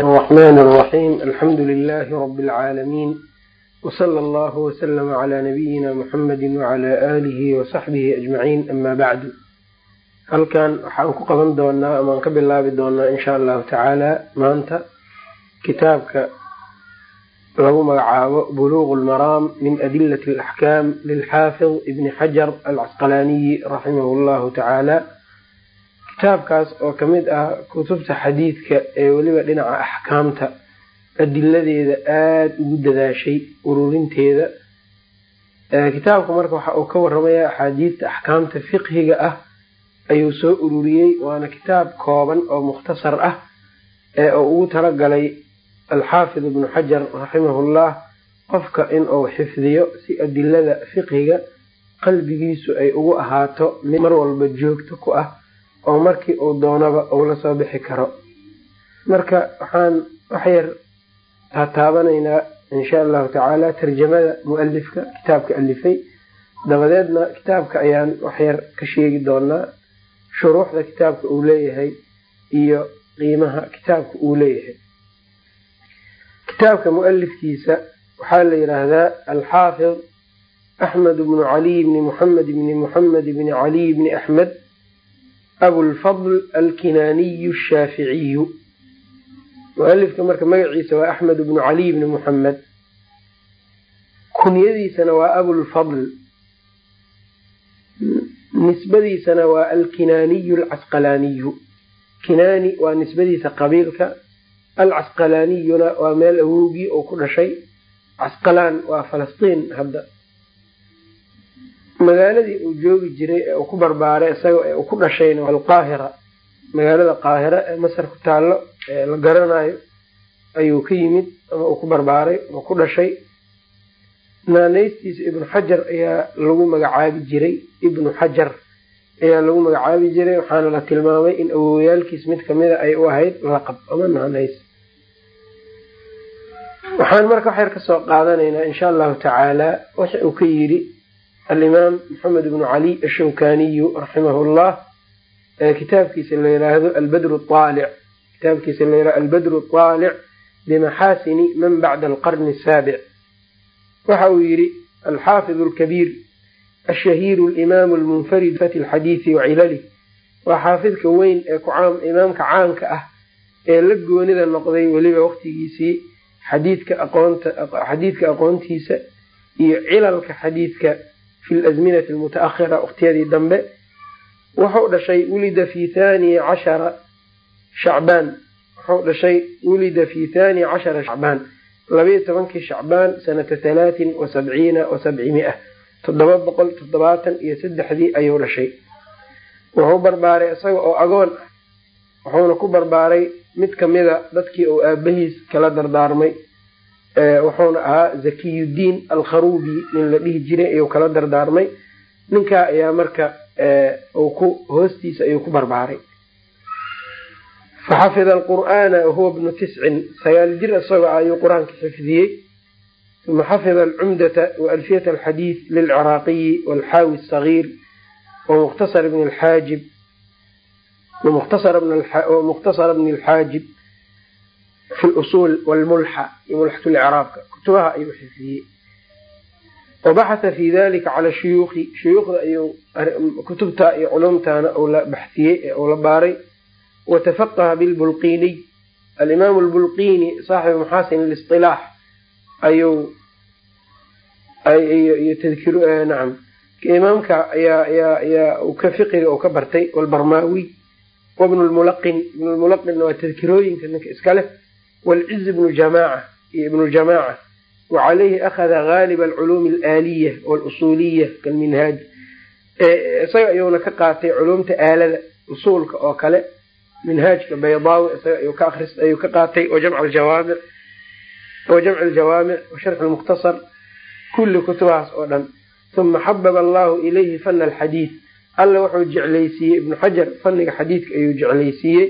الرحمن الرحيم الحمد لله رب العالمين وصلى الله وسلم على نبينا محمد وعلى آله وصحبه أجمعين أما بعد halkan waxaan ku qaban doonaa amaan ka bilaabi doonaa insha allahu tacaala maanta kitaabka lagu magacaabo buluuq lmaraam min adilati alaxkaam lilxaafid ibni xajar alcasqalaaniyi raximah llahu tacaala kitaabkaas oo ka mid ah kutubta xadiidka ee weliba dhinaca axkaamta adiladeeda aada ugu dadaashay ururinteeda. Kitaabka marka waxa uu ka waramaya axaadiidta axkaamta fiqhiga ah ayuu soo ururiyey waana kitaab kooban oo mukhtasar ah ee uu ugu talagalay alxaafid ibnu xajar raximahullah qofka in uu xifdiyo si adilada fiqhiga qalbigiisu ay ugu ahaato mid mar walba joogto ku ah oo markii uu doonaba uu la soo bixi karo. Marka waxaan waxyar taataabanaynaa insha allahu tacaala tarjamada mualifka kitaabka alifay dabadeedna kitaabka ayaan waxyar ka sheegi doonaa shuruuxda kitaabka uu leeyahay iyo qiimaha kitaabka uu leeyahay. Kitaabka mualifkiisa waxaa la yidhaahdaa alxaafid axmed bnu caliy bni muxamed bni muxamed bni caliy bni axmed abulfadl alkinaaniyu shaaficiyu mualifka marka magaciisa waa axmed bnu caliy bni muxamed kunyadiisana waa abulfadl. Nisbadiisana waa alkinaaniyu alcasqalaaniyu kinaani waa nisbadiisa qabiilka. Alcasqalaaniyuna waa meel awowgii oo ku dhashay. Casqalaan waa falastiin hadda magaaladii uu joogi jiray ee uu ku barbaaray isaga ee uu ku dhashayna alqaahira. Magaalada qaahira ee masar ku taallo ee la garanayo ayuu ka yimid ama uu ku barbaaray oo ku dhashay. Naanaystiisa ibnu xajar ayaa lagu magacaabi jiray. Ibnu xajar ayaa lagu magacaabi jiray waxaana la tilmaamay in awowyaalkiis mid kamida ay u ahayd laqab ama naanays waxaan marka waxyar ka soo qaadanaynaa insha allahu tacaala waxa uu ka yidhi alimaam maxamed ibnu cali ashawkaniyu raximahullah kitaabkiisa la yiraahdo albadru aalic kitaabkiisa la yiraahdo albadru aalic bimaxaasini man bacda alqarni asaabic waxa uu yidhi alxaafid alkabiir ashahiiru alimaamu almunfarid fati lxadiidi wa cilalih waa xaafidka weyn ee imaamka caanka ah ee la goonida noqday weliba waqtigiisii xadiidka aqoontiisa iyo cilalka xadiidka fi lazminati almutaakhira waqtiyadii dambe wuxuu dhashay wulida fi thani cashara shacbaan wuxuu dhashay wulida fi thani cashara shacbaan labayo tobankii shacbaan sanata halaatin wa sabciina wa sabcimia toddoba boqol toddobaatan iyo saddexdii ayuu dhashay wuxuu barbaaray isaga oo agoon ah wuxuuna ku barbaaray mid kamida dadkii uu aabahiis kala dardaarmay wuxuuna ahaa zakiyudiin alkharuubi nin la dhihi jiray ayuu kala dardaarmay. Ninkaa ayaa marka ku hoostiisa ayuu ku barbaaray. Faxafida alqur'aana wahuwa bnu tiscin sagaal jir isagoo ayuu qur'aanka xifdiyey. Uma xafida alcumdata waalfiyata alxadiid lilciraaqiyi walxaawi asagiir wamukhtasar bni alxaajib wamukhtasara bni alxaajib fi lusuul walmulxa iyo mulxat licraabka kutubaha ayuu xifdiyey wabaxatha fi dalika cala shuyuukhi shuyuukhda ayuu kutubta iyo culumtaana uu la baxsiyey ee uu la baaray watafaqaha bilbulqiniy alimaamu albulqini saaxibu maxaasin lisilaax ayuu nacam imaamka ayaa ka fiqiga uu ka bartay walbarmaawiy wabnu lmulaqin ibnu lmulaqinna waa tadkirooyinka ninka iska leh wlciz bnu jamaaca iyo ibnu jamaaca wa calayhi akhada gaaliba alculuumi alaaliya walusuuliya kalminhaaj isaga ayuuna ka qaatay culumta aalada usuulka oo kale minhaajka baydaawi isaga ayuu ka qaatay wajamc aljawaamic wa jamc aljawaamic wa sharx almukhtasar kulli kutubahaas oo dhan uma xababa allahu ilayhi fana alxadiid alla wuxuu jeclaysiiyey ibnu xajar fanniga xadiidka ayuu jeclaysiiyey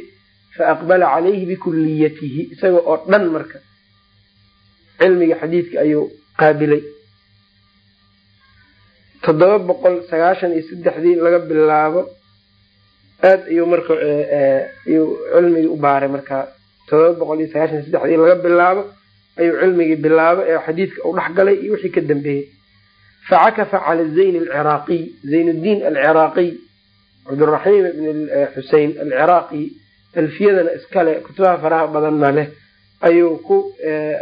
faaqbala calayhi bikuliyatihi isaga oo dhan marka cilmiga xadiidka ayuu qaabilay toddoba boqol sagaashan iyo saddexdii laga bilaabo aada ayuu marka ayuu cilmigii u baaray markaa todoba boqol iyo sagaashan saddexdii laga bilaabo ayuu cilmigii bilaabo ee xadiidka uu dhex iyo wixii ka dambeeyey facakafa cala zayn alciraaqiy zaynuddiin alciraaqiy cabduraxiim ibn xusein alciraaqi alfiyadana iskale kutubaha faraha badanna leh ayuu ku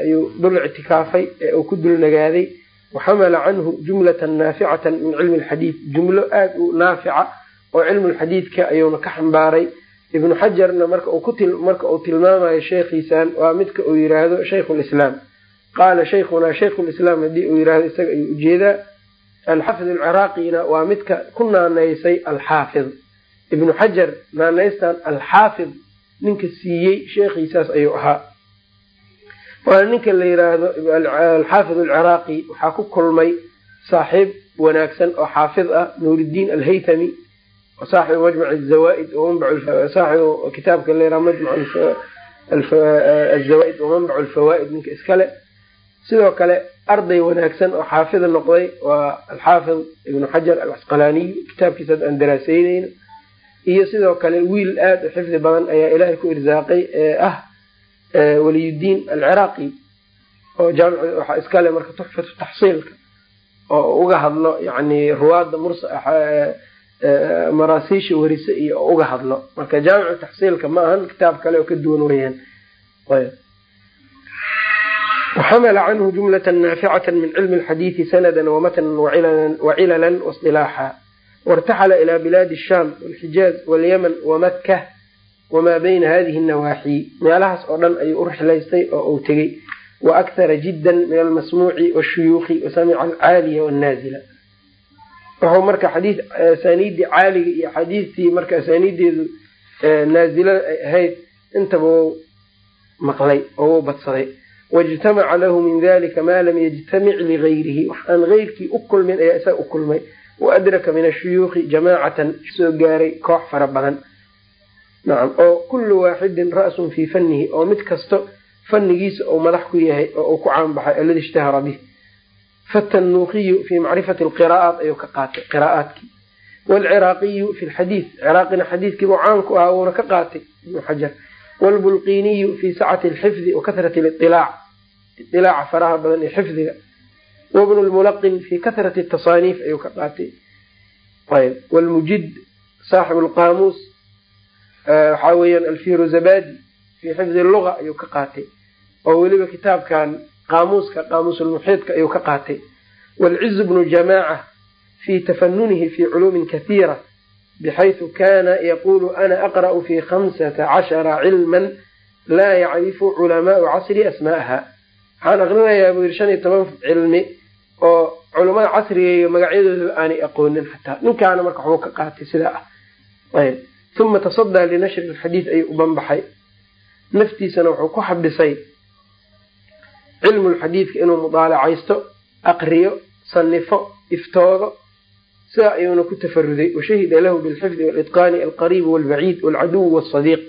ayuu dul ictikaafay ee uu ku dulnagaaday waxamala canhu jumlatan naaficatan min cilmi alxadiid. Jumlo aada u naafica oo cilmu lxadiidka ayuuna ka xambaaray. Ibnu xajarna marka marka uu tilmaamayo sheekhiisan waa midka uu yiraahdo shaykhu lislaam qaala shaykhunaa shaykhu lislaam haddii uu yiraahdo isaga ayuu u jeedaa alxaafid alciraaqina waa midka ku naanaysay alxaafid. Ibnu xajar naanaystan alxaafid ninka siiyey sheekhiisaas ayuu ahaa. Waana ninka la yiraahdo alxaafid alciraaqi waxaa ku kulmay saaxiib wanaagsan oo xaafid ah nuuridiin alhaytami saaxibu majmac zawaaid saaxibu kitaabka la yiraha majmac azawaaid wa manbac alfawaaid ninka iskale sidoo kale arday wanaagsan oo xaafida noqday waa alxaafid ibnu xajar alcasqalaaniy kitaabkiisa aan daraaseyneyna iyo sidoo kale wiil aada u xifdi badan ayaa ilaahay ku irsaaqay ee ah waliyudiin alciraaqi oo jaamic waxaa iskale marka tuxfatu taxsiilka oo uga hadlo yani ruwaadda murs maraasiisha warise iyo oo uga hadlo. Marka jaamicu taxsiilka ma ahan kitaab kale oo ka duwan weyaan waxamala canhu jumlata naaficata min cilmi alxadiidi sanada wamatnan wacilalan wasilaaxa wartaxala ila bilaadi shaam walxijaaz walyaman wamakka wamaa bayna hadihi nawaaxi meelahaas oo dhan ayuu u rixlaystay oo uu tegey wa akhara jiddan min almasmuuci washuyuukhi wasamica alcaaliya wanaazila wuxuu marka xadiid asaaniiddii caaliga iyo xadiidtii marka asaaniiddeedu naazilada ay ahayd intaba wou maqlay oo wou badsaday waijtamaca lahu min dalika maa lam yajtamic ligayrihi wax aan geyrkii u kulmin ayaa isaga u kulmay wa adraka min ashuyuukhi jamaacatan soo gaaray koox fara badan nacam oo kullu waaxidin ra'sun fii fannihi oo mid kasto fannigiisa uu madax ku yahay oo uu ku caanbaxay aladi ishtahara bih fatanuukiyu fi macrifati alqiraa'aat ayuu ka qaatay qiraa'aadkii waalciraaqiyu fi lxadiid ciraaqina xadiidkiibuu caan ku ahaa wuuna ka qaatay ibnu xajar waalbulqiiniyu fi sacati alxifdi wa kasrati liilaac ilaaca faraha badan ee xifdiga wabnu lmulaqin fi kasrati tasaaniif ayuu ka qaatay wlmujid saaxibu lqaamuus waxaa weeyaan alfiruzabadi fi xifdi luga ayuu ka qaatay oo weliba kitaabkan qaamuuska qaamuusulmuxiidka ayuu ka qaatay waalcizu bnu jamaaca fi tafanunihi fi culuumin kathiira bxayثu kana yaqulu ana aqra'u fi khamsata cashara cilman laa yacrifu culamaau casri asma'aha waxaan aqrinayaa buu yiri shan iyo toban cilmi oo culamada casrigayga magacyadooda aanay aqoonin xataa ninkaana marka waxbuu ka qaatay sidaa ah. Ayb. Uma tasadaa linashri lxadiid ayuu u banbaxay. Naftiisana wuxuu ku xabisay cilmu lxadiidka inuu mudaalacaysto aqriyo sanifo iftoodo sidaa ayuuna ku tafaruday washahida lahu bilxifdi walitqaani alqariib walbaciid walcaduw wasadiiq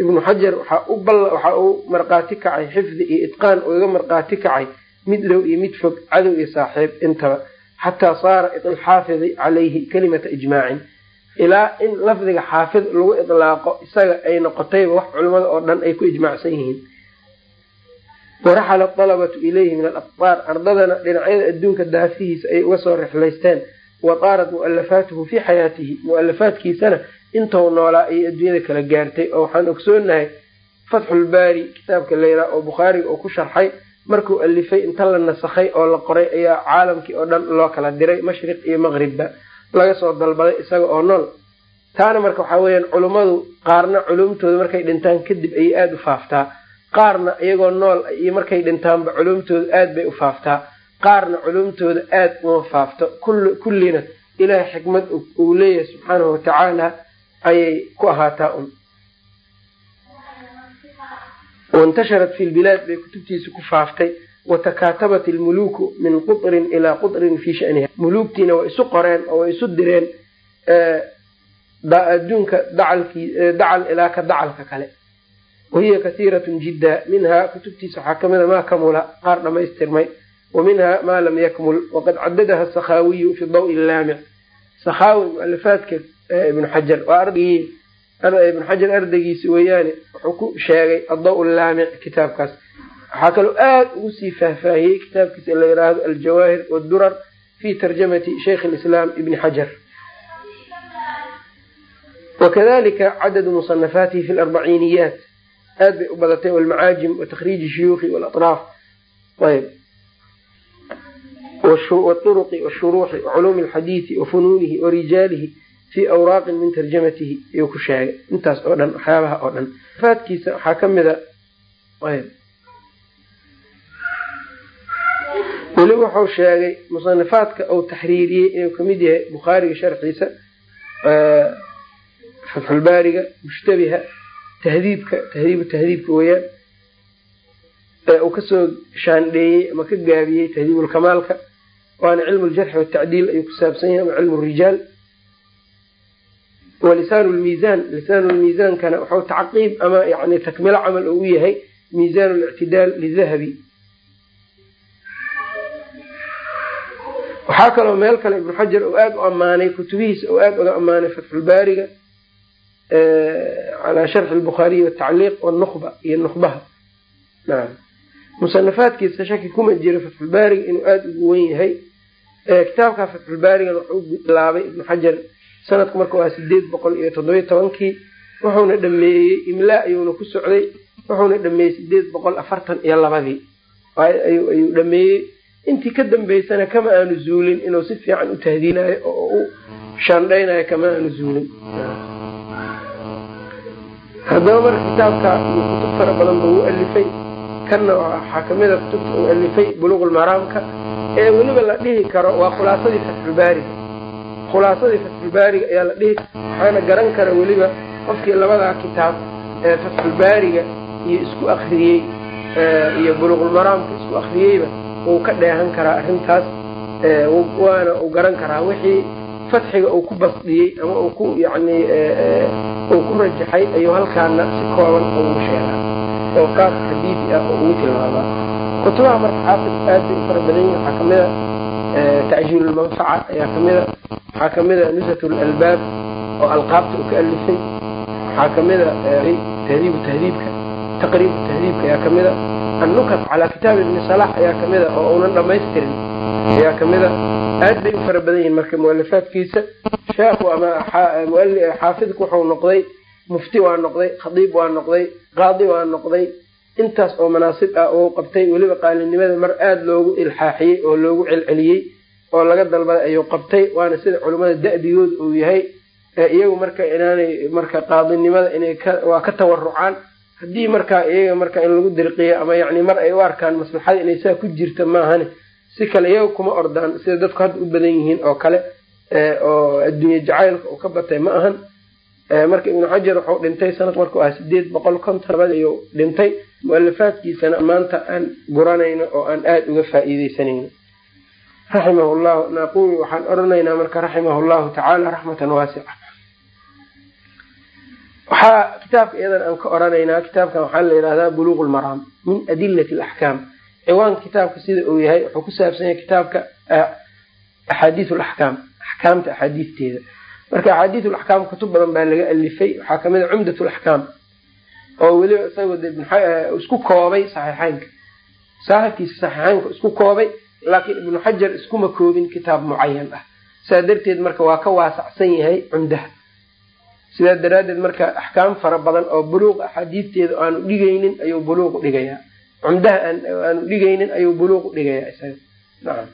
ibnu xajar waxa uu markhaati kacay xifdi iyo itqaan ugaga markhaati kacay mid dhow iyo mid fog cadow iyo saaxiib intaba xataa saara alxaafidi calayhi kalimata ijmaacin. Ilaa in lafdiga xaafid lagu idlaaqo isaga ay noqotayba wax culimmada oo dhan ay ku ijmaacsan yihiin. Waraxala alabatu ilayhi min alaqtaar ardadana dhinacyada adduunka daafihiisa ay uga soo rixlaysteen. Wa taarat mu'alafaatuhu fii xayaatihi mu'alafaadkiisana intou noolaa ayay adduunyada kala gaartay. Oo waxaan ogsoonahay fatxulbaari kitaabka layraa oo bukhaariga uu ku sharxay markuu alifay inta la nasakhay oo la qoray ayaa caalamkii oo dhan loo kala diray mashriq iyo maqribba laga soo dalbaday isaga oo nool. Taana marka waxaa weeyaan culummadu qaarna culumtooda markay dhintaan kadib ayay aada u faaftaa. Qaarna iyagoo nool iyo markay dhintaanba culumtooda aad bay u faaftaa. Qaarna culumtooda aada uma faafto. Kullina ilaahay xikmad uu leeyahay subxaanahu watacaala ayay ku ahaataa un waintasharat fi lbilaad bay kutubtiisa ku faaftay watakaatabat ilmuluuku min qutrin ilaa qutrin fii shaniha. Muluugtiina way isu qoreen oo way isu direen adduunka dacal ilaa ka dacalka kale. Wahiya kasiiratun jidda minhaa kutubtiisa waxaa ka mid a maa kamula qaar dhamaystirmay wa minha maa lam yakmul waqad cadadaha sakhaawiyu fi dawi laamic sakhaawi mualafaadka ibnu xajar ibnu xajar ardaygiisa weeyaane wuxuu ku sheegay addaw laamic kitaabkaas. Waxaa kaloo aada ugu sii faahfaahiyey kitaabkiisa la yiraahdo aljawaahir wadurar fi tarjamati shaykh lislaam ibni xajar wakadalika cadadu musanafaatihi fi larbaciiniyaat aad bay u badatay walmacaajim watakriiji shuyuukhi walatraaf. Ayb wturuqi washuruuxi waculuumi alxadiidi wafunuunihi warijaalihi fii awraaqin min tarjamatihi ayuu ku sheegay. Intaas oo dhan waxyaabaha oo dhan. Faadkiisa waxaa ka mida ayb. Weli wuxuu sheegay musanafaadka uu taxriiriyey inuu ka mid yahay bukhaariga sharxiisa fatxulbaariga mushtabiha tahdiibka tahdiibu tahdiibka weyaan uu ka soo shaandheeyey ama ka gaabiyey tahdiibulkamaalka waana cilmu ljarxi watacdiil ayuu ku saabsan yahay ama cilmu rijaal walisaan lmiisaan lisaan lmiisaankana wuxuu tacqiib ama yani takmilo camal uu yahay miisaan lictidaal lidahabi waxaa kaloo meel kale ibnu xajar uu aada u ammaanay kutubihiisa uu aada uga ammaanay fatxulbaariga calaa sharxi lbukhaariyi watacliiq wnukhba iyo nukhbaha naam musanafaadkiisa shaki kuma jira fatxulbaariga inuu aada ugu wen yahay kitaabka fatxulbaarigana wuxuu bilaabay ibnu xajar sanadku marka waa sideed boqol iyo toddobiyo tobankii wuxuuna dhameeyey imlaa ayuuna ku socday wuxuuna dhameeyey sideed boqol afartan iyo labadii. Ayuu dhameeyey intii ka dambeysana kama aanu zuulin inuu si fiican u tahdiinayo oo u shaandhaynayo kama aanu zuulin. Haddaba marka kitaabka kutub fara badan ba uu alifay kanna waxaa kamida kutubta uu alifay buluuqulmaraamka ee weliba la dhihi karo waa khulaasadii fatxulbaariga khulaasadii fatxulbaariga ayaa la dhihi waxaana garan kara weliba qofkii labadaa kitaab ee fatxulbaariga iyo isku akriyey iyo buluuqulmaraamka isku akriyeyba wuu ka dheehan karaa arrintaas waana uu garan karaa wixii fatxiga uu ku basdiyey ama uu ku yani uu ku rajaxay ayuu halkaana si kooban ugu sheegaa. Oo qaab xadiidi ah oo ugu tilmaamaa kutubaha marka xaafid aad bay u fara badan yihiin waxaa kamida tacjiilulmanfaca ayaa kamida waxaa kamida nusat lalbaab oo alqaabta uu ka alifay waxaa kamida tahdiibu tahdiibka taqriibu tahdiibka ayaa kamida annukat calaa kitaab ibni salax ayaa kamida oo unan dhamaystirin ayaa kamida aad bay u fara badan yihiin marka mualafaadkiisa sheekhu ama xaafidku wuxuu noqday mufti waa noqday khadiib waa noqday qaadi waa noqday intaas oo manaasib ah oo qabtay weliba qaalinimada mar aada loogu ilxaaxiyey oo loogu celceliyey oo laga dalbaday ayuu qabtay waana sida culimmada da-digooda uu yahay iyagu marka inaanay marka qaadinimada inay waa ka tawarucaan. Haddii marka iyaga marka in lagu dirqiyo ama yani mar ay u arkaan maslaxada inay saa ku jirta maahane si kale iyaga kuma ordaan sida dadku hadda u badan yihiin oo kale oo adduunye jacaylka uu ka batay ma ahan. Marka ibnu xajar wuxuu dhintay sanad markuu ah sideed boqol konton labad ayuu dhintay mualafaadkiisana maanta aan guranayno oo aan aada uga faa'iideysanayno raximahu llahu naqul waxaan odhanaynaa marka raximahu llahu tacaala raxmatan waasica waxaa kitaabka iyadan aan ka odhanaynaa kitaabkan waxaa la yidhahdaa buluuq lmaraam min adilati alaxkaam ciwaanka kitaabka sida uu yahay wuxuu ku saabsan yahay kitaabka axaadiis laxkaam axkaamta axaadiisteeda marka axaadiis laxkaam kutub badan baa laga alifay waxaa ka mid a cumdat laxkaam oo weliba isagoo de isku koobay saxiixeynka saaxibkiisa saxiixeynka isku koobay laakiin ibnu xajar iskuma koobin kitaab mucayan ah. Sidaa darteed marka waa ka waasacsan yahay cumdaha sidaa daraaddeed marka axkaam fara badan oo buluuq axaadiisteeda aanu dhigaynin ayuu buluuq dhigayaa. Cumdaha aanu dhigaynin ayuu buluuq dhigayaa isaga. Nacam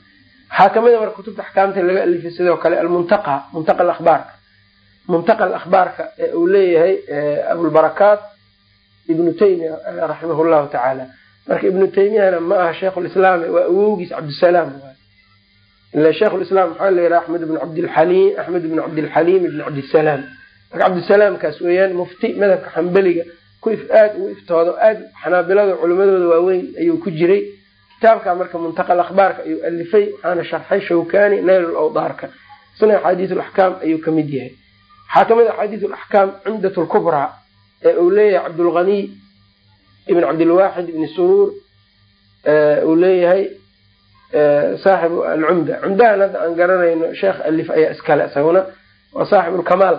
waxaa ka mid a marka kutubta axkaamta laga alifay sidoo kale almuntaqa muntaqa akhbaarka muntaqa akhbaarka ee uu leeyahay abulbarakaat ibnu taymiya raximah llahu tacaala marka ibnu taymiyana ma aha sheikhulislaam waa awowgiis cabdisalaam ila sheikhulislaam maxaa la yidhaha axmed ibn cabdilxaliim axmed ibn cabdilxaliim ibn cabdisalaam marka cabdisalaamkaas weeyaan mufti madhabka xambeliga ku aada ugu iftoodo aada xanaabilada culimadooda waaweyn ayuu ku jiray. Kitaabka marka muntaqa akhbaarka ayuu alifay waxaana sharxay shawkani nail awdaarka. Isna axaadiis laxkaam ayuu ka mid yahay. Waxaa ka mid a axaadiis laxkaam cumdat lkubraa ee uu leeyahay cabdulghaniy ibn cabdilwaxid ibni suruur uu leeyahay saaxibu alcumda. Cumdahan hadda aan garanayno sheekh alif ayaa iskale isaguna waa saaxib lkamaal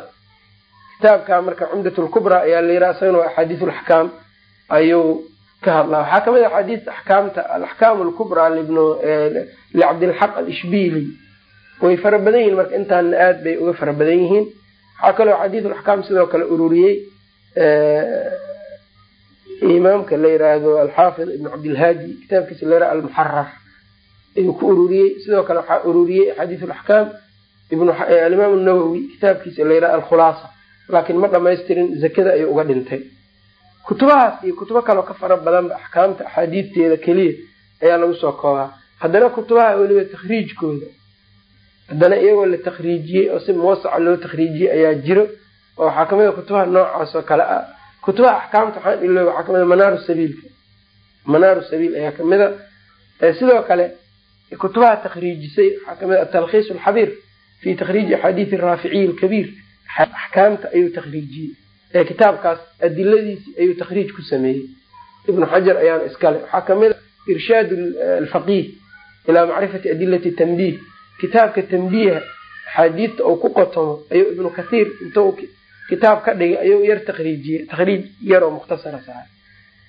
kitaabka marka cumdat lkubra ayaa la yidhaha isagana waa axaadiis laxkaam ayuu ka hadlaa. Waxaa ka mid a axaadiista axkaamta alaxkaam lkubra licabdilxaq alishbili way fara badan yihiin marka intaana aad bay uga fara badan yihiin. Waxaa kaloo xadiis laxkaam sidoo kale ururiyey imaamka la yiraahdo alxaafid ibn cabdilhaadi kitaabkiisa la yiraha almuxarar ayuu ku ururiyey. Sidoo kale waxaa ururiyey axaadiis laxkaam alimaam nawowi kitaabkiisa la yiraha alkhulaasa. Laakiin ma dhamaystirin zakada ayuu uga dhintay. Kutubahaas iyo kutubo kaloo ka fara badanba axkaamta axaadiisteeda keliya ayaa lagu soo koobaa. Haddana kutubaha weliba takhriijkooda haddana iyagoo la takhriijiyey oo si muwasaca loo takhriijiyey ayaa jiro oo waxaa ka mid a kutubaha noocaas oo kale ah. Kutubaha axkaamta waxaan ilo waxaa ka mid a manaaru sabiilka. Manaaru sabiil ayaa ka mid sidoo kale kutubaha takhriijisay waxaa ka mid a atalkhiis alxabiir fi takhriiji axaadiisi raaficiyi alkabiir axkaamta ayuu takhriijiyey. Ee kitaabkaas adiladiisi ayuu takhriij ku sameeyey. Ibnu xajar ayaana iskale waxaa ka mid a irshaad alfaqiih ilaa macrifati adilati tanbiih. Kitaabka tanbiiha axaadiista uu ku qotomo ayuu ibnu kathiir intuu kitaab ka dhigay ayuu yar takhriijiyey takhriij yar oo mukhtasara sahay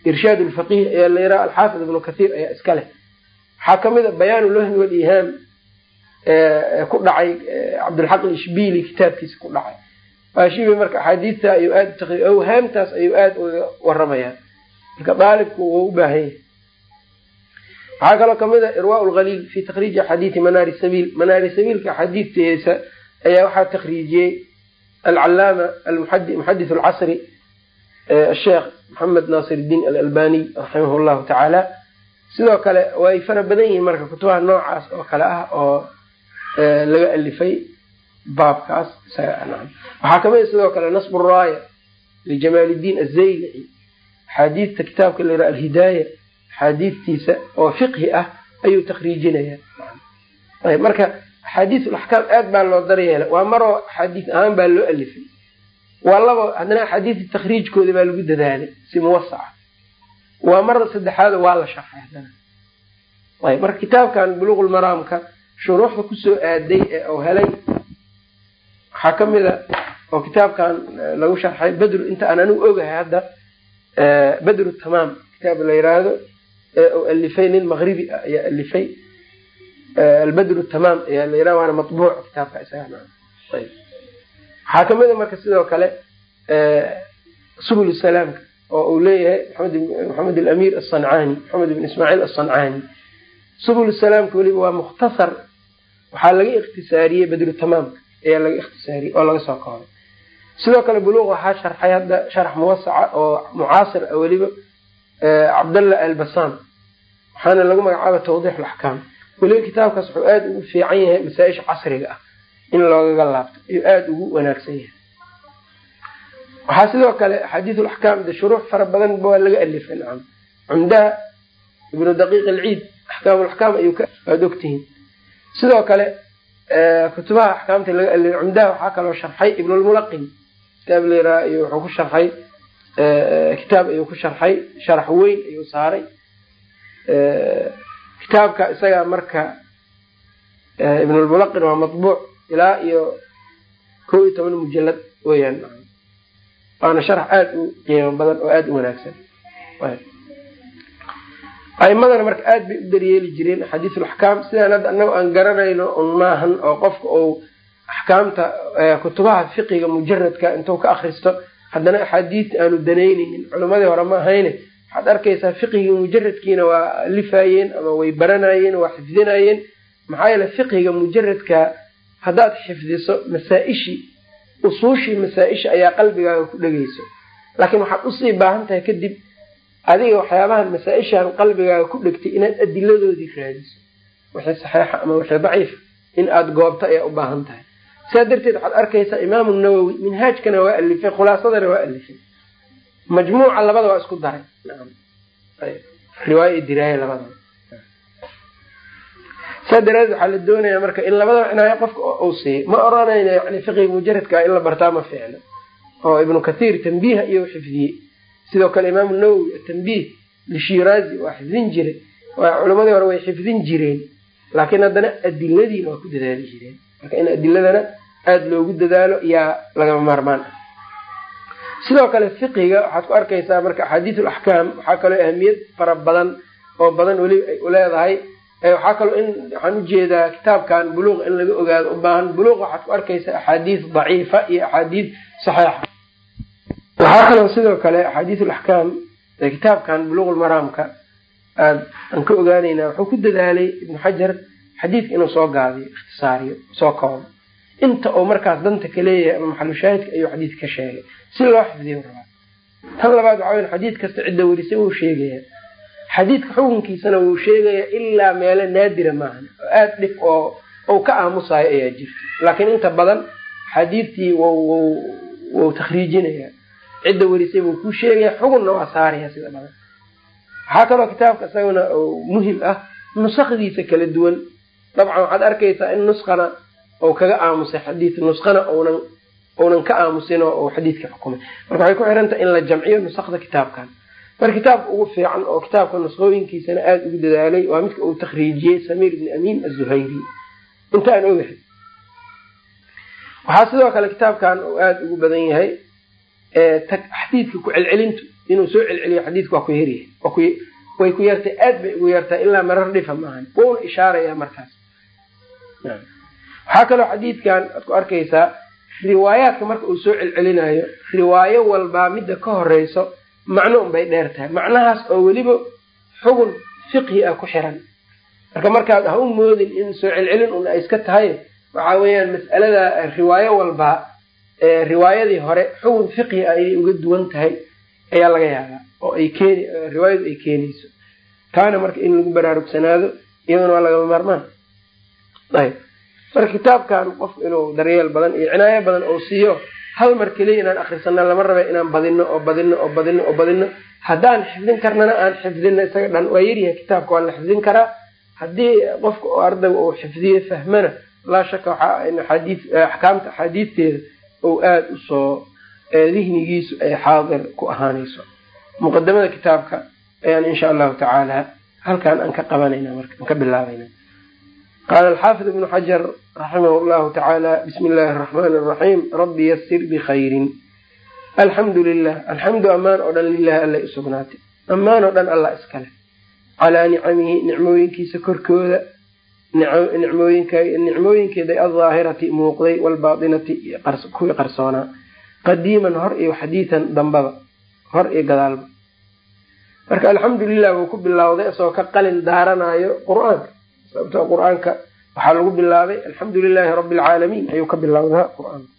irshaad lfaqiih ayaa la yiraha alxaafid ibnu kathiir ayaa iska leh. Waxaa ka mid a bayaan lohni walihaam ku dhacay cabdilxaq ishbili kitaabkiisa ku dhacay. Waashibi marka axaadiista aad awhaamtaas ayuu aada uga waramayaa marka daalibku wuu u baahan yahay. Waxaa kaloo ka mid a irwa lhaliil fi takhriiji axaadiisi manaari sabiil. Manaari sabiilka axaadiisteesa ayaa waxaa takhriijiyey alcalaama muxadis alcasri sheekh maxamed naasir iddiin alalbaniy raximah llahu tacaala sidoo kale way fara badan yihiin marka kutubaha noocaas oo kale ah oo laga alifay baabkaas. waxaa ka mid sidoo kale nasb raaya lijamaal iddiin azaylici axaadiista kitaabka la yiraha alhidaaya axaadiistiisa oo fiqhi ah ayuu takhriijinaya. marka axaadiis laxkaam aad baa loo daryeelay. Waa maroo axaadiis ahaan baa loo alifay. Waa labo haddana axaadiista takhriijkooda baa lagu dadaalay si muwasaca waa mar saddexaad waa la sharxay haddana. Ayb marka kitaabkan buluuqulmaraamka shuruuxda ku soo aaday ee uu helay waxaa ka mid a oo kitaabkan lagu sharxay bedru inta aan anigu ogahay hadda bedru tamaam kitaab la yiraahdo ee uu alifay nin maqribi ah ayaa alifay albedru tamaam ayaa la yiraha waana matbuuc kitaabka isaga waxaa ka mid a marka sidoo kale subul salaamka oo uu leeyahay maxamed alamir asancaani maxamed ibn ismaaciil asancaani subul salaamka weliba waa mukhtasar waxaa laga ikhtisaariyey bedru tamaamka ayaa laga ikhtisaariyey oo laga soo koobay sidoo kale buluuq waxaa sharxay hadda sharax muwasaca oo mucaasir ah weliba cabdallah albasam waxaana lagu magacaaba tawdiix laxkaam weliba kitaabkaas wuxuu aada ugu fiican yahay masaa-isha casriga ah in loogaga laabto ayuu aada ugu wanaagsan yahay. Waxaa sidoo kale axaadiis laxkaam de shuruux fara badan waa laga alifay nacam cumdaha ibnu daqiiq alciid axkaam laxkaam ayuu waad ogtihiin sidoo kale kutubaha axkaamta laga alifay cumdaha waxaa kaloo sharxay ibnulmulaqin kitaab layraa iyo wuxuu ku sharxay kitaab ayuu ku sharxay sharax weyn ayuu saaray kitaabka isaga marka ibnulmulaqin waa matbuuc ilaa iyo kow iyo toban mujalad weyaan waana sharax aada u qiimo badan oo aada u wanaagsan. Aimadana marka aada bay u daryeeli jireen axaadiisul axkaam. Sidaan hadda anaga aan garanayno un maahan oo qofka uu axkaamta kutubaha fiqiga mujaradka intuu ka akristo haddana axaadiista aanu danaynaynin culimadii hore ma ahayne waxaad arkaysaa fiqigii mujaradkiina waa alifaayeen ama way baranayeen waa xifdinayeen. Maxaa yeele fiqiga mujaradka haddaad xifdiso masaa-ishii usuushii masaa-isha ayaa qalbigaaga ku dhegeyso laakiin waxaad u sii baahan tahay kadib adiga waxyaabahan masaa-ishan qalbigaaga ku dhegtay inaad adiladoodii raadiso. Wixii saxeixa ama wixii daciifa in aada goobto ayaa u baahan tahay. Sidaa darteed waxaad arkaysaa imaamu nawowi minhaajkana waa alifay khulaasadana waa alifay majmuuca labada waa isku daray. Riwaaya diraaya labadaba saa daraadeed waxaa la doonaya marka in labadaba cinaayo qofka uu siiyo ma oranayna yani fiqiga mujaradka in la bartaa ma fiicno oo ibnu kathiir tanbiiha iyo xifdiyey. Sidoo kale imaamu nawowi atanbiih lishiraazi waa xifdin jiray culimadii hore way xifdin jireen laakiin haddana adiladiina waa ku dadaali jireen. Marka in adiladana aada loogu dadaalo yaa lagama maarmaan ah sidoo kale fiqiga waxaad ku arkaysaa marka axaadiis alaxkaam waxaa kaloo ahamiyad fara badan oo badan weliba ay uleedahay waxaa kaloo in waxaan u jeedaa kitaabkan buluuq in laga ogaado u baahan buluuq waxaad ku arkaysaa axaadiis daciifa iyo axaadiis saxiixa. Waxaa kaloo sidoo kale axaadiis alaxkaam kitaabkan buluuq maraamka aad aan ka ogaanayna wuxuu ku dadaalay ibnu xajar xadiidka inuu soo gaadiyo ikhtisaariyo soo koobo inta uu markaas danta ka ama maxalushaahidka ayuu xadiid ka sheegay. Si loo xifdiyo rabaa tan labaad waxaa weya xadiid kasta cidda werisay wuu sheegaya. Xadiidka xukunkiisana wuu sheegaya ilaa meelo naadira maahan. Oo aada dhib oo ou ka aamusayo ayaa jirta laakiin inta badan xadiidtii wwuu takhriijinaya. Cidda werisay wuu ku sheegaya xukunna waa saaraya sida badan. Waxaa kaloo kitaabka isaguna muhiim ah nusakdiisa kala duwan. Dabcan waxaad arkaysaa in nusqana ou kaga aamusay xadiid nusqana ounan ounan ka aamusin oo xadiidka xukumay. Marka waxay ku xiran tahay in la jamciyo nusakda kitaabkan. Marka kitaabka ugu fiican oo kitaabka nusqooyinkiisana aada ugu dadaalay waa midka uu takhriijiyey samiir ibni amiin azuhayri inta aan ogahay. Waxaa sidoo kale kitaabkan uu aada ugu badan yahay xadiidka ku celcelintu inuu soo celceliyo xadiidka waa ku yaryahay way ku yartay aad bay ugu yartay ilaa marar dhifa maahan. Wouna ishaaraya markaas waxaa kaloo xadiidkan aad ku arkaysaa riwaayaadka marka uu soo celcelinayo riwaayo walbaa midda ka horeyso macno unbay dheer tahay. Macnahaas oo weliba xugun fiqhi ah ku xiran. Marka markaad ha u moodin in soo celcelin un ay iska tahay waxa weeyaan mas'alada riwaayo walbaa riwaayadii hore xugun fiqhi ah ayay uga duwan tahay ayaa laga yaabaa oo ay keeni riwaayadu ay keenayso. Taana marka in lagu baraarugsanaado iyaduna waa lagama maarmaan. Ayb marka kitaabkan qof inuu daryeel badan iyo cinaayo badan oo siiyo hal mar keliya inaan akrisano lama raba inaan badino oo badino oo badino oo badino haddaan xifdin karnana aan xifdino isaga dhan. Waa yaryahay kitaabka waa la xifdin karaa. Haddii qofka oo ardayga uu xifdiye fahmana laa shaka waxaa in axaadii axaadiisteeda ou aada u soo dihnigiisu ay xaadir ku ahaanayso. Muqadamada kitaabka ayaan insha allahu tacaala halkaan aan ka qabanayna marka aan ka bilaabayna qaala alxaafid ibnu xajar raximah llahu tacaala bismi illaahi araxmaani araxiim rabbi yasir bikhayrin alxamdu lilah alxamdu ammaan oo dhan lilahi alla usugnaatay ammaan oo dhan allah iskale calaa nicamihi nicmooyinkiisa korkooda nicmooyinkeeday aldaahirati muuqday waalbaatinati kuwii qarsoonaa qadiiman hor iyo xadiidan dambaba hor iyo gadaalba marka alxamdu lilah wuu ku bilowday isagoo ka qalin daaranayo qur'aanka sababto qur'aanka waxaa lagu bilaabay alxamdu lilaahi rabbi alcaalamiin ayuu ka bilowdaa qur'aanka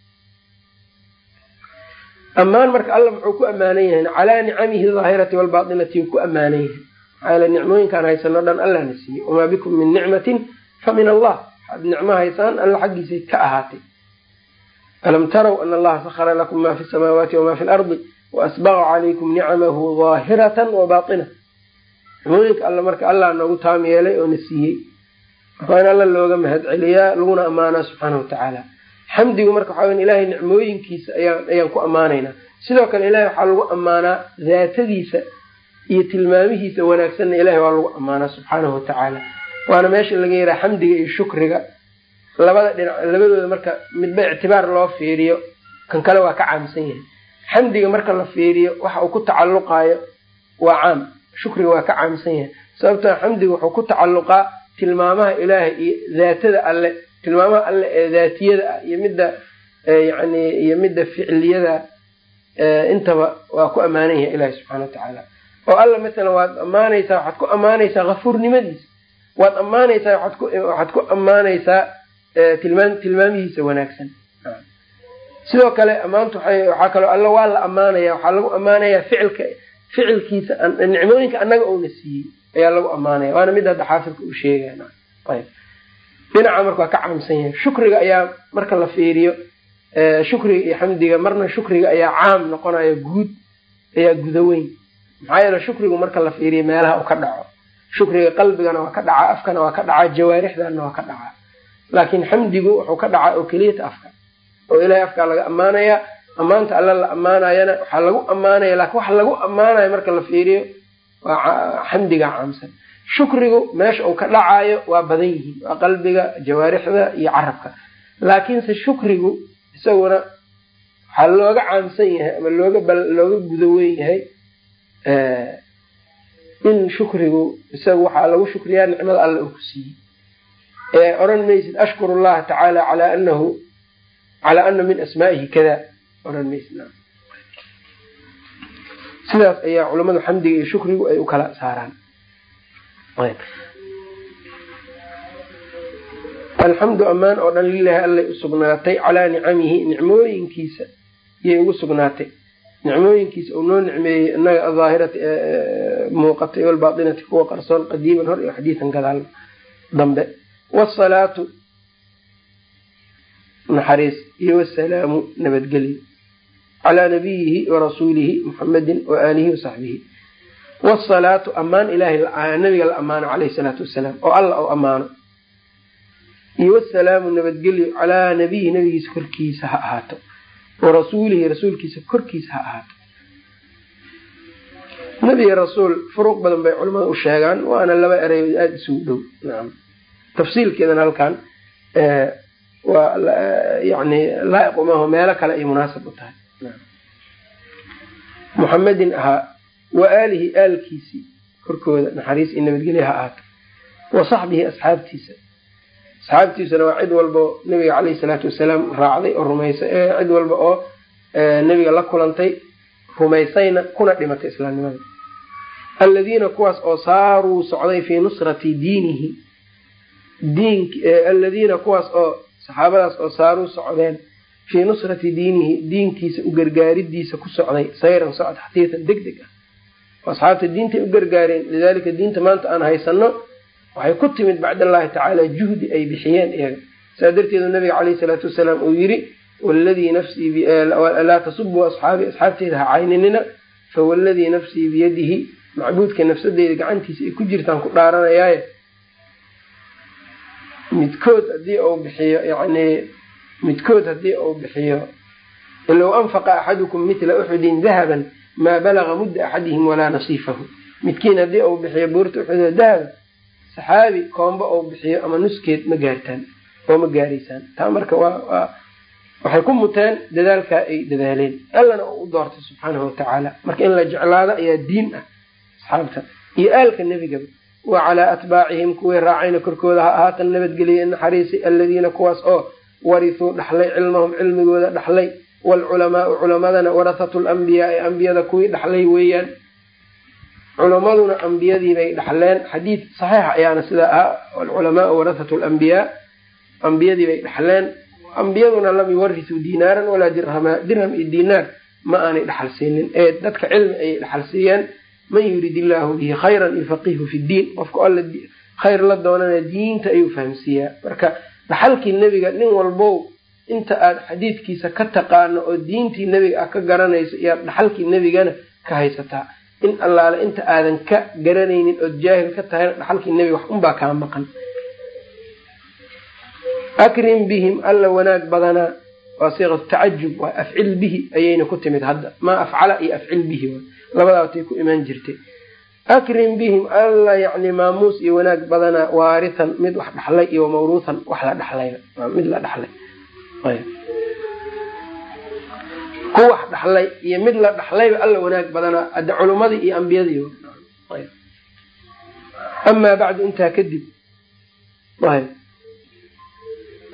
ammaan marka alla muxuu ku ammaanan yahay calaa nicamihi daahirati waalbaatinati uu ku ammaanan yahay. Maxaa nicmooyinkaan haysano dhan allahna siiyey wamaa bikum min nicmatin fa min allah. Waxaad nicmo haysaan alla xaggiisay ka ahaatay. Alam taraw ana allaha sakara lakum ma fi samaawaati wama fi lardi waasbaqa calaykum nicamahu daahiratan wa baatina nicmooyinka alla marka allah noogu taam yeelay oo na siiyey marka waa in alla looga mahad celiyaa laguna ammaanaa subxaana watacaala xamdigu marka waxaa weya ilahay nicmooyinkiisa ayaan ku ammaanaynaa sidoo kale ilahay waxaa lagu ammaanaa daatadiisa iyo tilmaamihiisa wanaagsanna ilahay waa lagu ammaanaa subxaanahu watacaala waana meesha laga yaraa xamdiga iyo shukriga. Labada dhinac labadooda marka midba ictibaar loo fiiriyo kan kale waa ka caamsan yahay. Xamdiga marka la fiiriyo waxa uu ku tacalluqaayo waa caam. Shukriga waa ka caamsan yahay. Sababtoo xamdiga wuxuu ku tacalluqaa tilmaamaha ilaahay iyo daatada alle tilmaamaha alle ee daatiyada ah iyo midda yani iyo midda ficliyada intaba waa ku ammaanan yahay ilahi subxana watacaala oo alla masalan waad ammaanaysaa waxaad ku ammaanaysaa kafuurnimadiisa waad ammaanaysaa waxaad ku ammaanaysaa tilmaam tilmaamihiisa wanaagsan. Sidoo kale ammaantu waxaa kaloo alla waa la ammaanaya waxaa lagu ammaanayaa ficilka ficilkiisa nicmooyinka annaga uuna siiyey ayaa lagu ammaanaya waana mid hadda xaafidka uu sheegayb dhinaca marka waa ka caamsan yahay shukriga ayaa marka la fiiriyo shukriga iyo xamdiga marna shukriga ayaa caam noqonaya guud ayaa gudaweyn maxaa yeele shukrigu marka la fiiriyo meelaha uu ka dhaco. Shukriga qalbigana waa ka dhacaa afkana waa ka dhacaa jawaarixdana waa ka dhacaa laakiin xamdigu wuxuu ka dhacaa oo keliyata afka oo ilahay afkaa laga ammaanayaa ammaanta alla la ammaanayana waxaa lagu ammaanaya laakiin waxa lagu ammaanayo marka la fiiriyo waa xamdiga caamsan shukrigu meesha uu ka dhacaayo waa badan yihiin waa qalbiga jawaarixda iyo carabka. Laakiinse shukrigu isaguna waxaa looga caamsan yahay ama looga looga guda weyn yahay in shukrigu isaga waxaa lagu shukriyaa nicmada alla uu ku siiyey. Ee odhan maysid ashkur llaha tacaala calaa anahu calaa ana min asmaa'ihi kada odhan maysid sidaas ayaa culamadu xamdiga iyo shukrigu ay u kala saaraan. Alxamdu ammaan oo dhan lilahi allay u sugnaatay calaa nicamihi nicmooyinkiisa yay ugu sugnaatay. Nicmooyinkiisa uu noo nicmeeyey inaga ahaahirati muuqatay walbaatinati kuwa qarsoon qadiiman hor iyo xadiisan gadaal dambe. Wasalaatu naxariis iyo wasalaamu nabadgelyo calaa nabiyihi warasuulihi muxamedin wa aalihi wasaxbihi wasalaatu ammaan ilahay nabiga la ammaano caleyhi salaatu wasalaam oo alla u ammaano iyo wasalaamu nabadgelyo calaa nabiyihi nabigiisa korkiisa ha ahaato. warasuulihi rasuulkiisa korkiisa ha ahaato. Nebiga rasuul furuuq badan bay culamada u sheegaan waana laba erey aada isugu dhow. Nacam tafsiilkeedana halkan waa yani laa'iq meelo kale ay munaasab u tahay muxamedin ahaa wa aalihi aalkiisii korkooda naxariis iyo nabadgelya ha ahaato. Wa saxbihi asxaabtiisa. Asxaabtiisuna waa cid walba oo nabiga caleyhi salaatu wasalaam raacday oo rumaysay cid walba oo nabiga la kulantay rumaysayna kuna dhimatay islaamnimada. Alladiina kuwaas oo saaruu socday fii nusrati diinihi. Alladiina kuwaas oo saxaabadaas oo saaruu socdeen fii nusrati diinihi diinkiisa u gargaaridiisa ku socday sayran socod xatiitan deg deg ah asxaabta diintay u gargaareen lidaalika diinta maanta aan haysano waxay ku timid bacdallahi tacaala juhdi ay bixiyeen iyaga saa darteedu nabiga caleyhi salaatu wasalaam uu yidhi waladii nafsii laa tasubuu asxaabii asxaabteyda ha cayninina fawaladii nafsii biyadihi macbuudka nafsadeyda gacantiisa ay ku jirtaan ku dhaaranayaaye. Midkood haddii uu bixiyo yani midkood haddii uu bixiyo. Low anfaqa axadukum mitla uxudin dahaban maa balaga mudda axadihim walaa nasiifahu. Midkiin haddii uu bixiyo buurta uxudo dahaba saxaabi koomba uu bixiyo ama nuskeed ma gaartaan oo ma gaaraysaan taa marka waa waxay ku muteen dadaalkaa ay dadaaleen. Allana uu u doortay subxaanahu watacaala marka in la jeclaado ayaa diin ah asxaabta iyo aalka nebigaba wa calaa atbaacihim kuwii raacayna korkooda ha ahaatan nabadgeliya naxariisi alladiina kuwaas oo warithuu dhaxlay cilmahum cilmigooda dhaxlay waalculamaau culamadana warahatu lambiyaai ambiyada kuwii dhaxlay weeyaan. Culamaduna ambiyadiibay dhaxleen. Xadiid saxiixa ayaana sidaa ahaa. Alculamaau warahatu lambiyaa ambiyadiibay dhaxleen. Ambiyaduna lam yuwarisuu dinaaran walaa dirhama dirham iyo dinaar ma aanay dhaxal siinin. Ee dadka cilmi ayay dhaxal siiyeen man yurid illaahu bihi khayran yufaqihu fi ddiin qofka alla khayr la doonana diinta ayuu fahamsiiyaa. Marka dhaxalkii nebiga nin walbow inta aad xadiidkiisa ka taqaano oo diintii nebiga ah ka garanayso iyaad dhaxalkii nebigana ka haysataa in allaale inta aadan ka garanaynin ood jaahil ka tahayna dhaxalkii nebiga wax unbaa kaa maqan. Akrim bihim alla wanaag badanaa waa siiqatu tacajub waa afcil bihi ayayna ku timid hadda. Maa afcala iyo afcil bihi labadaatay ku imaan jirtay akrim bihim alla yacni maamuus iyo wanaag badanaa waaritan mid wax dhaxlay iyo mawruuhan wax la dhaxlayba mid la dhaxlay. Ku wax dhaxlay iyo mid la dhaxlayba alla wanaag badanaa hadda culummadii iyo ambiyadii amaa bacdu intaa kadib.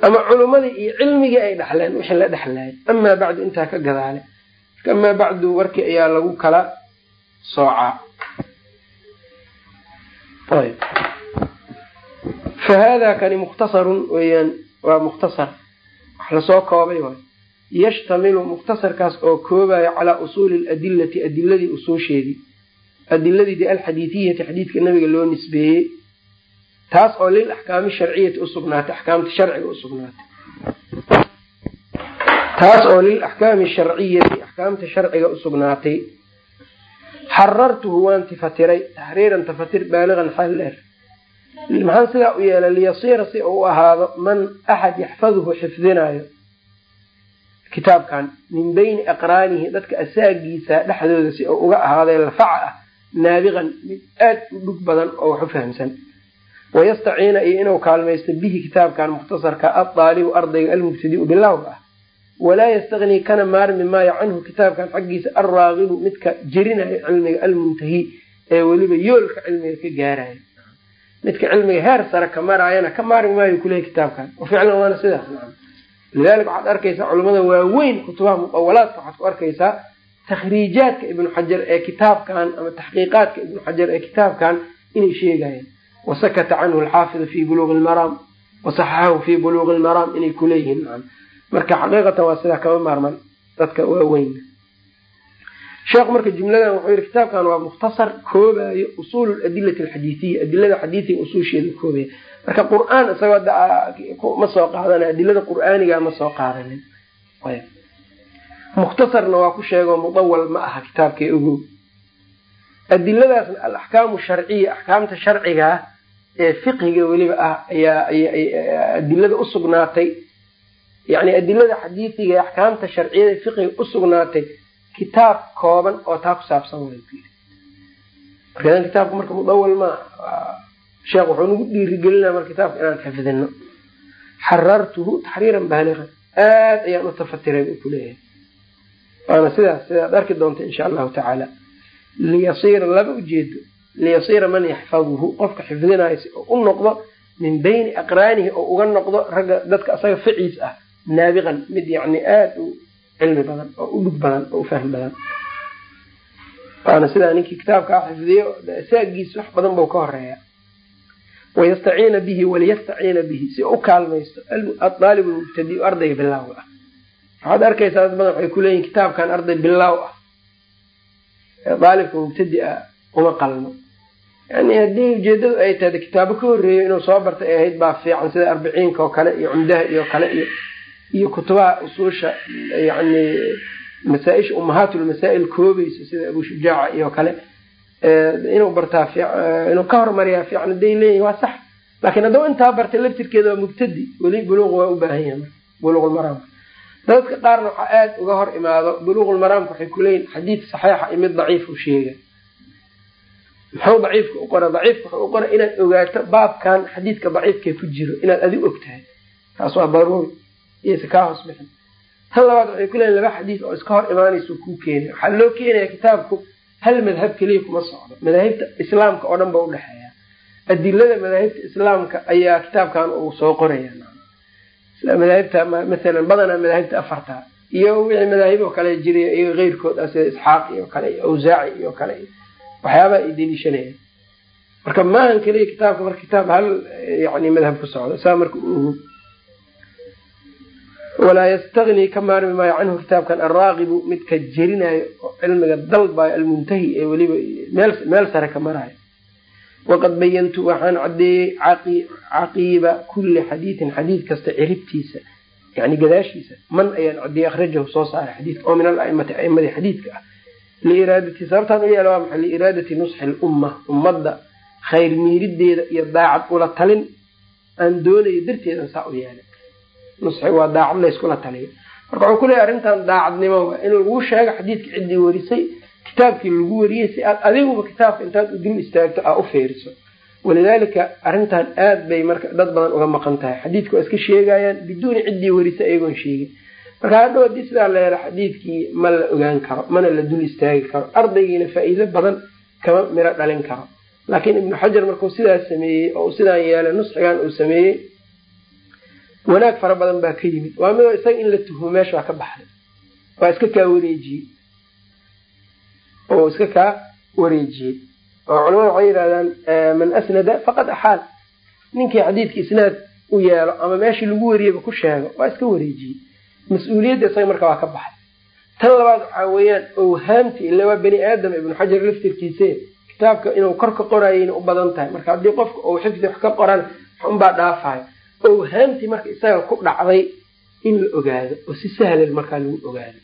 Ama culummadii iyo cilmigii ay dhaxleen wixii la dhexlayay amaa bacdu intaa ka gadaale. Amaa bacdu warkii ayaa lagu kala soocaa fa haadaa kani mukhtasarun weyaan waa mukhtasar wax la soo koobay waay yashtamilu mukhtasarkaas oo koobaya calaa usuuli ladilati adiladii usuusheedii adiladii de alxadiidiyati xadiidka nabiga loo nisbeeyey taas oo lil axkaami sharciyati usugnaatay axkaamta sharciga usugnaatay taas oo lil axkaami sharciyati axkaamta sharciga usugnaatay xarartuhu waan tifatiray taxriiran tafatir baaligan dheer. Maxaan sidaa u yeelay liyasiira si uu ahaado man axad yaxfaduhu xifdinaayo? Kitaabkan min beyni aqraanihi dadka asaagiisa dhexdooda si uu uga ahaaday lafaca ah naabiqan mid aad u dhug badan oo wax u fahamsan. Wayastaciina iyo inuu kaalmaysto bihi kitaabkan mukhtasarka addaalibu ardayga almubtadiu bilowga ah walaa yastagni kana maarmi maayo canhu kitaabkan xaggiisa alraagibu midka jerinayo cilmiga almuntahi ee weliba yoolka cilmiga ka gaarayo midka cilmiga heer sare ka maraayana ka maarmi maayo kulehay kitaabkan ficlan waana sidaas. Lidalika waxaad arkaysaa culamada waaweyn kutubaha mudawalaadka waxaad ku arkaysaa takhriijaadka ibnu xajar ee kitaabkan ama taxqiiqaadka ibnu xajar ee kitaabkan inay sheegayaan. Wasakata canhu alxaafidu fi buluuqi lmaraam wasaxaxahu fi buluuqi lmaraam inay kuleeyihiin marka xaqiiqatan waa sidaa kama maarman dadka waaweyn. Sheekhu marka jumladan wuxuu yihi kitaabkan waa mukhtasar koobayo usuul adilati alxadiidiya adilada xadiidiga usuusheeda koobaya. Marka qur'aan isagoo ma soo qaadana adilada qur'aaniga ma soo qaadanin mukhtasarna waa ku sheego mudawal ma aha kitaabkay ogow. Adiladaasna alaxkaamu sharciya axkaamta sharcigaa ee fiqiga weliba ah ayaa adilada usugnaatay yani adilada xadiidiga ee axkaamta sharciyada fiqiga usugnaatay kitaab kooban oo taa ku saabsan way marka kitaabka marka mudawal ma sheekh wuxuu nagu dhiirigelinaa marka kitaabka inaan xifdino xarartuhu taxriiran baaliqan aad ayaan u tafatiray buu kuleeyahay waana sidaas sidaad arki doonta insha allahu tacaala. Liyasiira laba ujeedo liyasiira man yaxfaduhu qofka xifdinayo si oo u noqdo min bayni aqraanihi oo uga noqdo ragga dadka asaga ficiis ah naabiqan mid yani aada u cilmi badan oo u dhug badan oo u fahm badan. Waana sidaa ninkii kitaabkaa xifdiyo saagiis wax badan buu ka horreeya. Wayastaciina bihi waliyastaciina bihi si u kaalmaysto aalib mubtadi ardayga bilaaw ah. Waxaad arkaysaa dad badan waxay kuleeyihin kitaabkan arday bilaaw ah. Aalibka mubtadi a uma qalmo yani haddii ujeedadu ay tahay kitaabo ka horeeyo inuu soo bartay ay ahayd baa fiican sida arbiciinka oo kale iyo cumdaha iyo kale iyo iyo kutubaha usuusha yani masaaisha umahaatulmasaa'il koobayso sida abu shujaaca iyo kale inuu bartaa inuu ka hormariyaa fiican haday leeyihiin waa sax. Laakiin haddaba intaa bartay laftirkeeda waa mubtadi weli buluuq waa u baahan yahay buluuqulmaraamka dadka qaarna waxaa aada uga hor imaado buluuqulmaraamka waxay kuleeyihin xadiid saxiixa iyo mid daciif u sheega muxuu daciifka u qora daciifka wuxuu u qora inaad ogaato baabkan xadiidka daciifkee ku jiro inaad adigu og tahay taas waa daruuri iyose kaa hoos bixin tan labaad waxay ku leeyihiin laba xadiis oo iska hor imaanaysa kuu keenay. Waxaa loo keenaya kitaabku hal madhab keliya kuma socdo. Madaahibta islaamka oo dhan ba udhexeeya adilada madaahibta islaamka ayaa kitaabkan uu soo qoraya madaahibta masalan badanaa madaahibta afarta iyo wixii madaahib oo kale jiray iyo keyrkood ah sida isxaaq iyo kale iyo awsaaci iyo kale waxyaabaha ay deliishanayaan. Marka maahan keliya kitaabka marka kitaab hal yani madhab ku socdo saa marka ugu walaa yastagni ka maarmi maayo canhu kitaabkan alraaqibu midka jerinayo oo cilmiga dalbayo almuntahi ee weliba meel sare ka marayo waqad bayantu waxaan cadeeyey caqiiba kulli xadiidin xadiid kasta ciribtiisa yani gadaashiisa man ayaan cadeeyey akhrajahu soo saaray xadiidka oo min alaimati aimadii xadiidka ah. liiraadati sababtaan u yeela waa maxay? liiraadati nusxi lumma ummadda khayr miirideeda iyo daacad ula talin aan doonayo darteedan saa u yeelay nusxi waa daacad layskula taliyo. Marka wuxuu kuleeyahy arrintan daacadnimo in lagu sheego xadiidka ciddii warisay kitaabkii lagu wariyey si aad adiguba kitaabka intaad u dul istaagto aa u fiiriso. Walidaalika arrintan aad bay marka dad badan uga maqan tahay. Xadiidka waa iska sheegayaan biduuni ciddii warisay ayagoon sheegin. Marka hadhow haddii sidaa la helo xadiidkii ma la ogaan karo mana la dul istaagi karo. Ardaygiina faa'iido badan kama miro dhalin karo. Laakiin ibnu xajar markuu sidaas sameeyey oo sidaan yeelay nusxigan uu sameeyey wanaag fara badan baa ka yimid. Waa midoo isaga in la tuhumo meesha waa ka baxday. Waa iska kaa wareejiyey oo iska kaa wareejiyey oo culamada waxay yidhahdaan man asnada faqad axaal. Ninkii xadiidka isnaad u yeelo ama meeshii lagu wariyeyba ku sheego waa iska wareejiyey mas'uuliyadda isaga marka waa ka baxay tan labaad waxaa weeyaan owhaamti ila waa bani aadam ibnu xajar laftirkiise kitaabka inuu kor ka qorayayna u badan tahay. Marka haddii qofka uu xifdi wax ka qoran waxunbaa dhaafayo owhaamtii marka isaga ku dhacday in la ogaado oo si sahlan markaa lagu ogaado.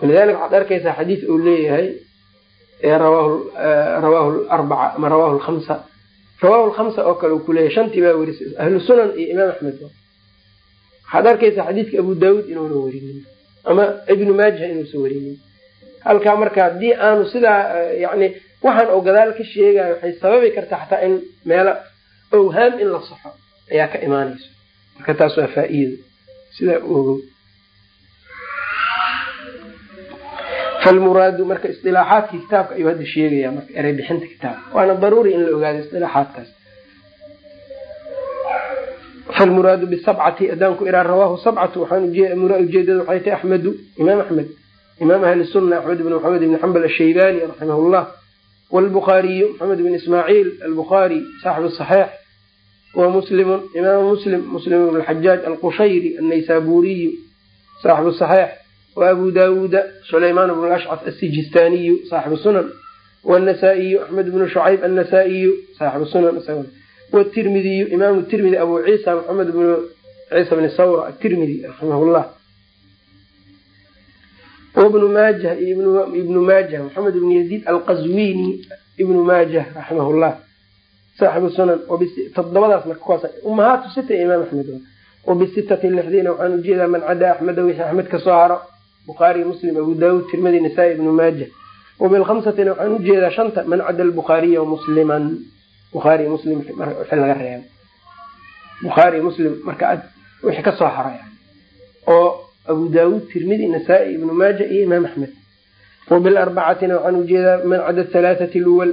Walidalika waxaad arkaysaa xadiis uu leeyahay rawaahu larbaca ama rawaahu lhamsa rawaahu lhamsa oo kale uu kuleeyahay shantii baa werisay ahlu sunan iyo imaam axmed waxaad arkaysaa xadiiska abu daawuud inuuna werinin ama ibnu maaja inuusan werinin halkaa marka haddii aanu sidaa yani waxaan oo gadaal ka sheegayo waxay sababi kartaa xataa in meelo owhaam in la saxo ayaa ka imaanayso marka taas waa faa-iido sidaa u ogow. Falmuraadu marka isilaaxaadkii kitaabka ayuu hadda sheegaya marka erey bixinta kitaabka waana daruuri in la ogaado isilaaxaadkaas falmuraadu bisabcati haddaan ku iraa rawaahu sabcatu waxaan ujeedada waxay tahay axmedu imaam axmed imaam ahli sunna axmed ibn maxamed ibn xambal ashaybani raximah llah maxamed ibn ismaaciil albukhaari saaxibu saxiix wa muslimun imaamu muslim muslim ibn xajaaj alqushayri annaysaburiyu saaxibu saxiix wa abu daawuuda sulaymaan bn ashcaf asijistaaniyu saaxibu sunan wanasaa-iyu axmed bnu shucayb annasaa-iyu saaxibu sunan wtirmidiyu imaamu tirmidi abu ciisa maxamed bnu ciisa bni sawra atirmidi raximah llah wbnu maajah ibnu maajah maxamed ibn yaziid alqazwini ibnu maajah raximah llah saaxibu sunan todobadaas marka kuwaas umahaatu sita imaam axmed wabisitati lixdiina waxaan u jeedaa man cadaa axmeda wixii axmed ka soo haro. Bukhaari muslim abu daawud tirmidi nasaa ibnu maajah wabilkhamsatina waxaan u jeedaa shanta man cada albukhaariya wamusliman bukhaari muslim wixii laga reebo. Bukhaari muslim marka wixii ka soo haro yani oo abu daawuud tirmidi nasaa-i ibnu maaja iyo imaam axmed. Wabilarbacatina waxaan u jeedaa man cada halaathati luwal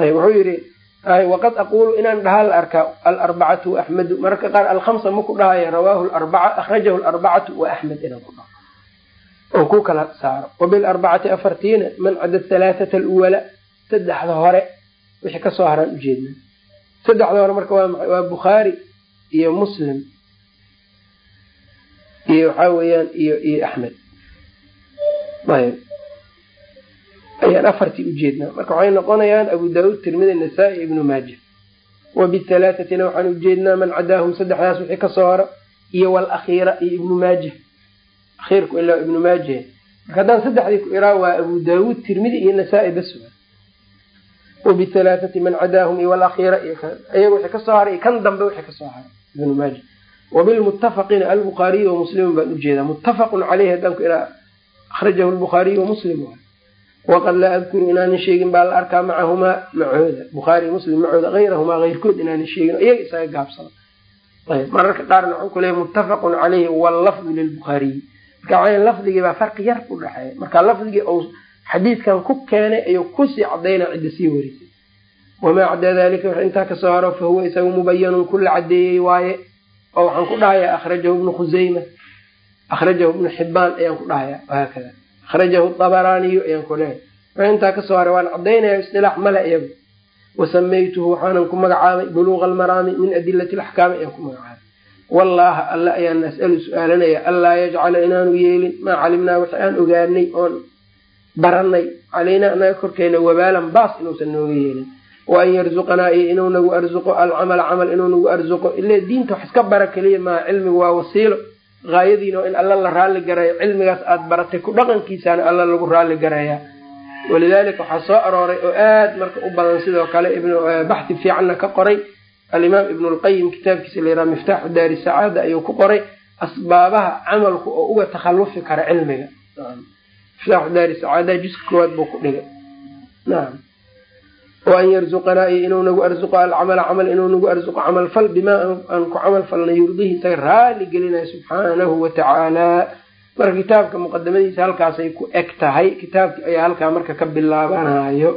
ayb wuxuu yihi waqad aqulu inaan dhahaa la arkaa alarbacatu waaxmedu mararka qaar alkhamsa maku dhahaya rawaahu larbaca akhrajahu larbacatu wa axmed inaan ku dhaho. Oon ku kala saaro. Wabilarbacati afartiina man cada halaathata aluwala saddexda hore wixii ka soo haraan ujeedna. Saddexda hore marka waa bukhaari iyo muslim iyo waxaa weeyaan iyo iyo axmed ayb ayaan afartii ujeednaa marka waxay noqonayaan abu daauud tirmidi nasaa-i ibnu maaja. Wabihalaahatina waxaan ujeednaa man cadaahum saddexdaas wixii ka soo haro iyo walakhiira iyo ibnu maaja. Akhiirku ilaa ibnu maaja. Marka haddaan saddexdii ku iraa waa abu daawuud tirmidi iyo nasaa-i bas wabihalaathati man cadaahum iyo walakhiira iyo iyaga wixii ka soo haray iyo kan dambe wixii ka soo haray ibnu maaja. Wabilmuttafaqina albukhaariyi wamuslimun baan u jeedaa muttafaqun caleyhi haddaan ku iraa. Akhrajahu lbukhaariyu wamuslim waqad laa adkuru inaanan sheegin baa la arkaa macahumaa macooda bukhaari muslim macooda hayrahumaa hayrkood inaanan sheegin iyaga isaga gaabsada ayb mararka qaarna waxuu kuleeya muttafaqun caleyhi wallafdu lilbukhaariyi marka waxaa lafdigii baa farqi yar u dhexeeya marka lafdigii uu xadiidkan ku keenay ayuu ku sii cadayna cidda sii warisay wamaa cadaa dalika wax intaa ka soo haro fa huwa isagu mubayanun kula cadeeyey waaye oo waxaan ku dhahayaa akhrajahu ibnu khuseyma akhrajahu ibnu xibaan ayaan ku dhahayaa wahaakada akhrajahu dabaraaniyu ayaan ku leehay wax intaa ka soo haray waan cadaynaya istilaax male iyagu wasamaytuhu waxaanan ku magacaabay buluuqa almaraami min adilati alaxkaami ayaan ku magacaabay wallaha alla ayaan nas'alu su'aalanaya anlaa yajcala inaanu yeelin maa calimnaa wixi aan ogaanay oon baranay calaynaa anaga korkeena wabaalan baas inuusan nooga yeelin wa an yarzuqanaa iyo inuu nagu arzuqo alcamala camal inuu nagu arzuqo ile diinta wax iska bara keliya maaha cilmigu waa wasiilo haayadiina in alla la raalli garayo cilmigaas aada baratay ku dhaqankiisaana alla lagu raalli garayaa. Walidaalika waxaa soo arooray oo aad marka u badan sidoo kale baxdi fiicanna ka qoray. Alimaam ibnu lqayim kitaabkiisa layidhaha miftaaxu daari sacaada ayuu ku qoray asbaabaha camalku oo uga takhallufi kara cilmiga. Miftaaxu daari sacaada juska koowaad buu ku dhigay. Nacam wa an yarzuqanaa iyo inuu nagu arzuqo alcamala camal inuu nagu arzuqo camal fal bimaa aan ku camal falna yurdihi isaga raali gelinayo subxaanahu watacaala marka kitaabka muqadamadiisa halkaasay ku eg tahay kitaabkii ayaa halkaa marka ka bilaabanayo